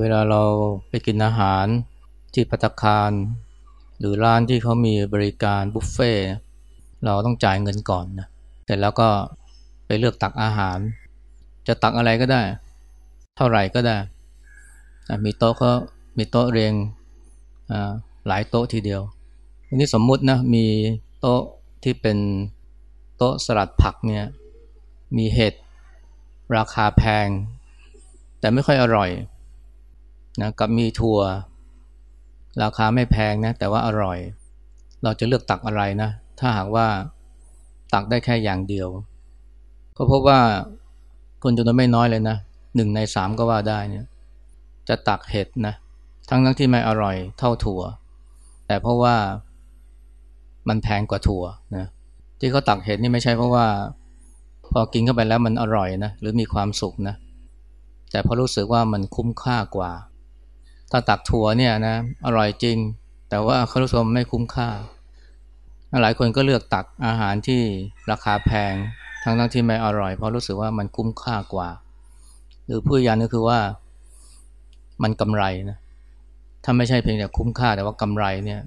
เวลาเราไปกินอาหารที่ภัตตาคาร หรือร้านที่เขามีบริการบุฟเฟ่เราต้องจ่ายเงินก่อนนะเสร็จแล้วก็ไปเลือกตักอาหาร จะตักอะไรก็ได้ เท่าไหร่ก็ได้ มีโต๊ะก็มีโต๊ะเรียงหลายโต๊ะทีเดียวอันนี้สมมุตินะมีโต๊ะที่เป็นโต๊ะสลัดผักเนี่ยมีเห็ดราคาแพง แต่ไม่ค่อยอร่อย นะกับมีถั่ว ราคาไม่แพงนะแต่ว่าอร่อย เราจะเลือกตักอะไรนะ ถ้าหากว่าตักได้แค่อย่างเดียว ก็พบว่าคนจำนวนไม่น้อยเลยนะหนึ่งในสามก็ว่าได้เนี่ยจะตักเห็ดนะทั้งทั้งที่ไม่อร่อยเท่าถั่ว แต่เพราะว่ามันแพงกว่าถั่วนะที่เขาตักเห็ดนี่ไม่ใช่เพราะว่า พอกินเข้าไปแล้วมันอร่อยนะหรือมีความสุขนะแต่เพราะรู้สึกว่ามันคุ้มค่ากว่า ถ้าตักถั่วเนี่ยนะอร่อยจริง แต่ว่าเขารู้สึกว่าไม่คุ้มค่า หลายคนก็เลือกตักอาหารที่ราคาแพง ทั้งทั้งที่ไม่อร่อย เพราะรู้สึกว่ามันคุ้มค่ากว่า หรือผู้ยันก็คือว่ามันกำไรนะถ้าไม่ใช่เพียงแต่คุ้มค่าแต่ว่ากำไรเนี่ย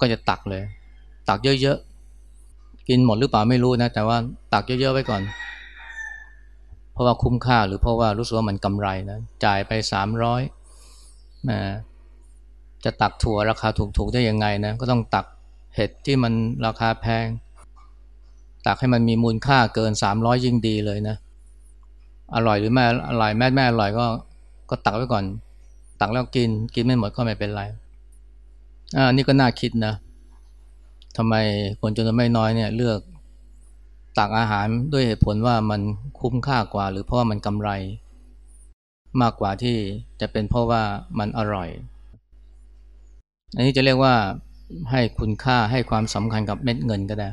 ก็จะตักเลย ตักเยอะๆกินหมดหรือเปล่าไม่รู้นะ แต่ว่าตักเยอะๆไว้ก่อน เพราะว่าคุ้มค่าหรือเพราะว่ารู้สึกว่ามันกำไรนะจ่ายไปสามร้อย จะตักถั่วราคาถูกๆได้ยังไงนะก็ต้องตักเห็ดที่มันราคาแพง ตักให้มันมีมูลค่าเกินสามร้อยยิ่งดีเลยนะ อร่อยหรือไม่อร่อยแม่แม่อร่อยก็ก็ตักไว้ก่อน ตักแล้วกินกินไม่หมดก็ไม่เป็นไรอ่านี่ก็น่าคิดนะทำไมคนจำนวนไม่น้อยเนี่ยเลือกตักอาหารด้วยเหตุผลว่ามันคุ้มค่ากว่า หรือเพราะว่ามันกำไร มากกว่าที่จะเป็นเพราะว่ามันอร่อย อันนี้จะเรียกว่าให้คุณค่าให้ความสำคัญกับเม็ดเงินก็ได้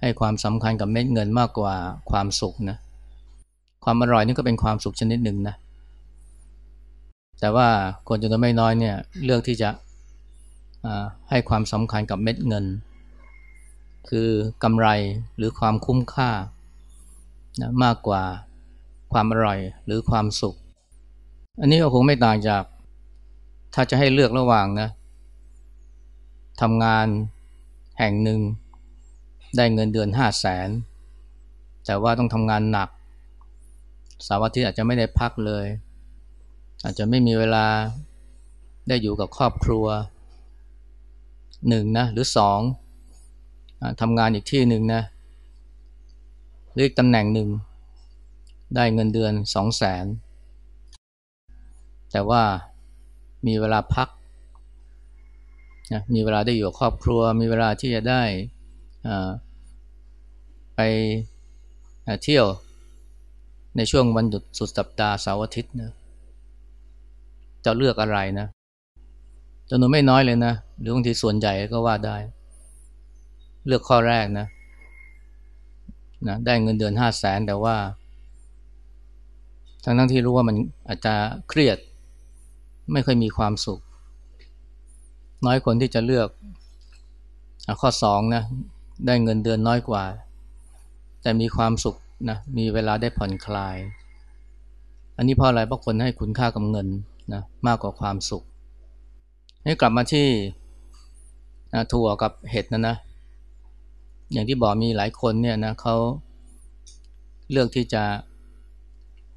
ให้ความสำคัญกับเม็ดเงินมากกว่าความสุขนะ ความอร่อยนี่ก็เป็นความสุขชนิดหนึ่งนะ แต่ว่าคนจำนวนไม่น้อยเนี่ยเลือกที่จะให้ความสำคัญกับเม็ดเงิน คือกำไรหรือความคุ้มค่านะมากกว่า ความอร่อยหรือความสุข อันนี้ก็คงไม่ต่างจาก ถ้าจะให้เลือกระหว่างนะทำงานแห่งหนึ่ง ได้เงินเดือนห้าแสนแต่ว่าต้องทำงานหนัก สาวอาทิตย์อาจจะไม่ได้พักเลย อาจจะไม่มีเวลาได้อยู่กับครอบครัวหนึ่งนะหรือสองทำงานอีกที่หนึ่งนะหรือกตำแหน่งหนึ่ง ได้เงินเดือนสองแสนแต่ว่ามีเวลาพักนะมีเวลาได้อยู่กับครอบครัว มีเวลาที่จะได้ไปเที่ยวในช่วงวันหยุดสุดสัปดาห์เสาร์อาทิตย์นะจะเลือกอะไรนะจำนวนไม่น้อยเลยนะ หรือบางทีส่วนใหญ่ก็ว่าได้ เลือกข้อแรกนะนะได้เงินเดือนห้าแสนแต่ว่า ทั้งทั้งที่รู้ว่ามันอาจจะเครียด ไม่ค่อยมีความสุข น้อยคนที่จะเลือกอข้อสองนะ ได้เงินเดือนน้อยกว่า แต่มีความสุขนะ มีเวลาได้ผ่อนคลาย อันนี้เพราะอะไรเพราะคนให้คุณค่ากับเงินนะมากกว่าความสุขนี่กลับมาที่ถั่วกับเห็ดนะนะ อย่างที่บอกมีหลายคนเนี่ยนะเขาเลือกที่จะ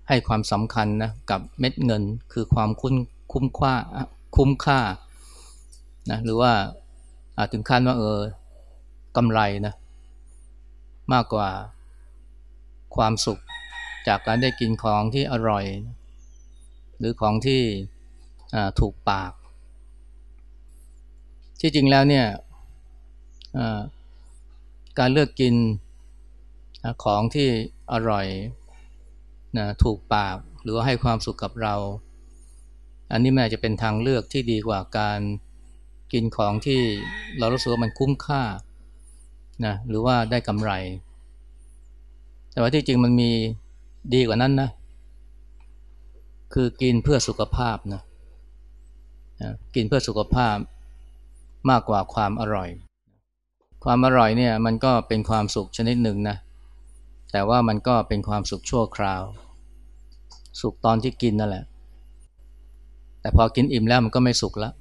ให้ความสำคัญนะกับเม็ดเงินคือความคุ้มคุ้มค่าคุ้มค่านะหรือว่าถึงขั้นว่าเออกำไรนะมากกว่าความสุขจากการได้กินของที่อร่อย หรือของที่ถูกปาก ที่จริงแล้วเนี่ยการเลือกกินของที่อร่อย นะถูกปากหรือว่าให้ความสุขกับเรา อันนี้มันอาจจะเป็นทางเลือกที่ดีกว่าการกินของที่เรารู้สึกว่ามันคุ้มค่านะหรือว่าได้กำไร แต่ว่าที่จริงมันมีดีกว่านั้นนะคือกินเพื่อสุขภาพนะกินเพื่อสุขภาพมากกว่าความอร่อย ความอร่อยเนี่ยมันก็เป็นความสุขชนิดหนึ่งนะ แต่ว่ามันก็เป็นความสุขชั่วคราว สุขตอนที่กินนั่นแหละ แต่พอกินอิ่มแล้วมันก็ไม่สุขล้ว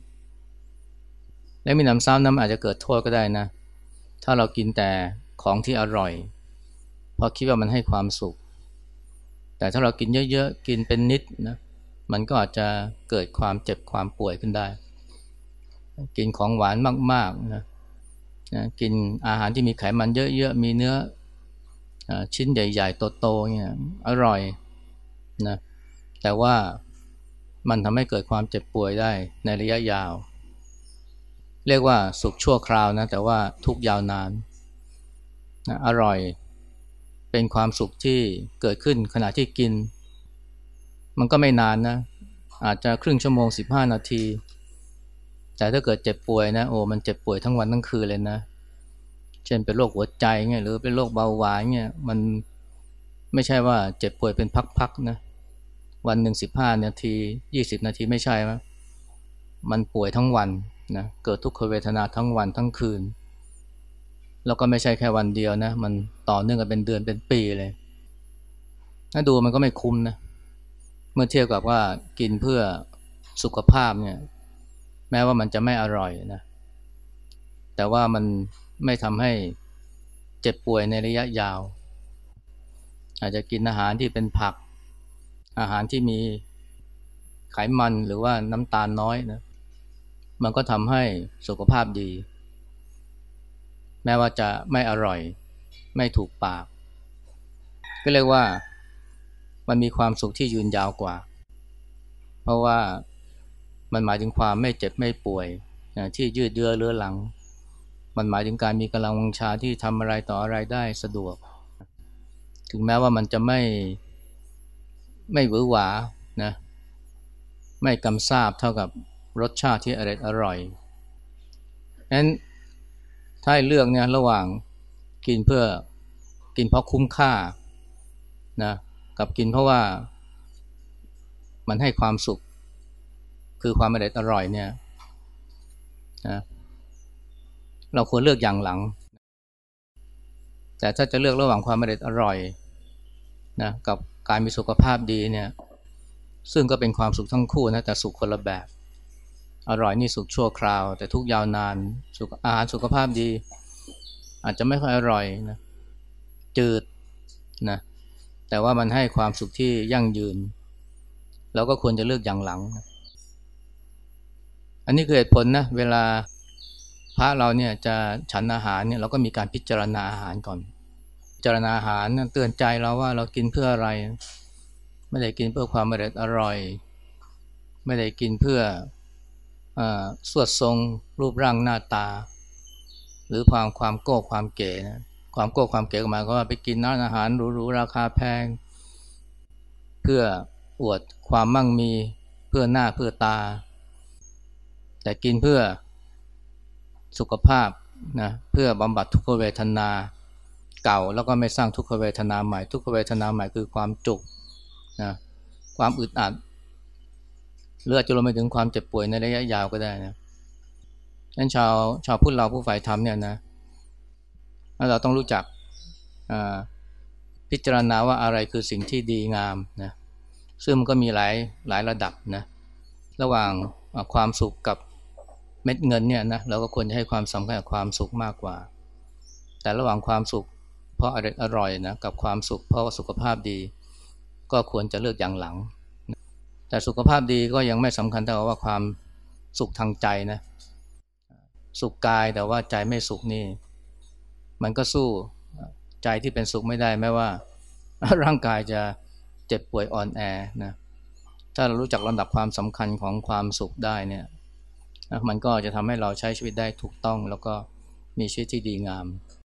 และมีน้ำซ้ำน้ำอาจจะเกิดโทษก็ได้นะ ถ้าเรากินแต่ของที่อร่อย เพราะคิดว่ามันให้ความสุข แต่ถ้าเรากินเยอะๆ กินเป็นนิดนะ มันก็อาจจะเกิดความเจ็บความป่วยขึ้นได้ กินของหวานมากๆนะนะกินอาหารที่มีไขมันเยอะๆ มีเนื้อ ชิ้นใหญ่ๆโตๆเนี่ยอร่อยนะแต่ว่ามันทำให้เกิดความเจ็บป่วยได้ในระยะยาว เรียกว่าสุขชั่วคราวนะแต่ว่าทุกยาวนานนะอร่อยเป็นความสุขที่เกิดขึ้นขณะที่กิน มันก็ไม่นานนะอาจจะครึ่งชั่วโมง 15 นาที แต่ถ้าเกิดเจ็บป่วยนะโอ้มันเจ็บป่วยทั้งวันทั้งคืนเลยนะเช่นเป็นโรคหัวใจเงี้ยหรือเป็นโรคเบาหวานเงี้ยมันไม่ใช่ว่าเจ็บป่วยเป็นพักๆนะวันหนึ่งสิบห้านาทียี่สิบนาทีไม่ใช่ไหมมันป่วยทั้งวันนะเกิดทุกขเวทนาทั้งวันทั้งคืน แล้วก็ไม่ใช่แค่วันเดียวนะ มันต่อเนื่องกันเป็นเดือนเป็นปีเลยถ้าดูมันก็ไม่คุ้มนะเมื่อเทียบกับว่ากินเพื่อสุขภาพเนี่ย แม้ว่ามันจะไม่อร่อยนะแต่ว่ามัน ไม่ทำให้เจ็บป่วยในระยะยาว อาจจะกินอาหารที่เป็นผัก อาหารที่มีไขมันหรือว่าน้ำตาลน้อยนะมันก็ทำให้สุขภาพดี แม้ว่าจะไม่อร่อย ไม่ถูกปาก ก็เรียกว่ามันมีความสุขที่ยืนยาวกว่า เพราะว่ามันหมายถึงความไม่เจ็บไม่ป่วยนะที่ยืดเยื้อเรื้อรัง มันหมายถึงการมีกำลังวังชาที่ทำอะไรต่ออะไรได้สะดวก ถึงแม้ว่ามันจะไม่ไม่หวือหวานะไม่กำซาบเท่ากับรสชาติที่อร่อยอร่อยนั้นถ้าเลือกเนี่ยระหว่างกินเพื่อกินเพราะคุ้มค่านะกับกินเพราะว่ามันให้ความสุข คือความอร่อยอร่อยเนี่ยนะ เราควรเลือกอย่างหลัง แต่ถ้าจะเลือกระหว่างความอร่อยอร่อยนะกับการมีสุขภาพดีเนี่ยซึ่งก็เป็นความสุขทั้งคู่นะแต่สุขคนละแบบ อร่อยนี่สุขชั่วคราว แต่ทุกยาวนานสุขอาหารสุขภาพดี อาจจะไม่ค่อยอร่อยนะจืดนะแต่ว่ามันให้ความสุขที่ยั่งยืนเราก็ควรจะเลือกอย่างหลัง อันนี้คือเหตุผลนะเวลา พระเราเนี่ยจะฉันอาหารเนี่ยเราก็มีการพิจารณาอาหารก่อน พิจารณาอาหารเตือนใจเราว่าเรากินเพื่ออะไร ไม่ได้กินเพื่อความอร่อยอร่อย ไม่ได้กินเพื่ออสวดทรงรูปร่างหน้าตา หรือความความโก้ความเก๋นะความโก้ความเก๋หมายความว่าไปกินร้านอาหารหรูๆราคาแพง เพื่ออวดความมั่งมีเพื่อหน้าเพื่อตา แต่กินเพื่อ สุขภาพนะเพื่อบำบัดทุกขเวทนาเก่า แล้วก็ไม่สร้างทุกขเวทนาใหม่ ทุกขเวทนาใหม่คือความจุกนะความอึดอัดเลือดจะลงไปถึงความเจ็บป่วยในระยะยาวก็ได้นะนั้นชาวชาวพุทธเราผู้ฝ่ายธรรมเนี่ยนะเราต้องรู้จักพิจารณาว่าอะไรคือสิ่งที่ดีงามนะซึ่งมันก็มีหลายหลายระดับนะระหว่างความสุขกับ เม็ดเงินเนี่ยนะเราก็ควรจะให้ความสำคัญกับความสุขมากกว่า แต่ระหว่างความสุข เพราะอร่อยนะกับความสุข เพราะสุขภาพดี ก็ควรจะเลือกอย่างหลัง แต่สุขภาพดีก็ยังไม่สำคัญเท่าว่าความสุขทางใจนะสุขกายแต่ว่าใจไม่สุขนี่ มันก็สู้ใจที่เป็นสุขไม่ได้แม้ว่า ร่างกายจะเจ็บป่วยอ่อนแอนะถ้าเรารู้จักลำดับความสำคัญของความสุขได้เนี่ย มันก็จะทำให้เราใช้ชีวิตได้ถูกต้อง แล้วก็มีชีวิตที่ดีงาม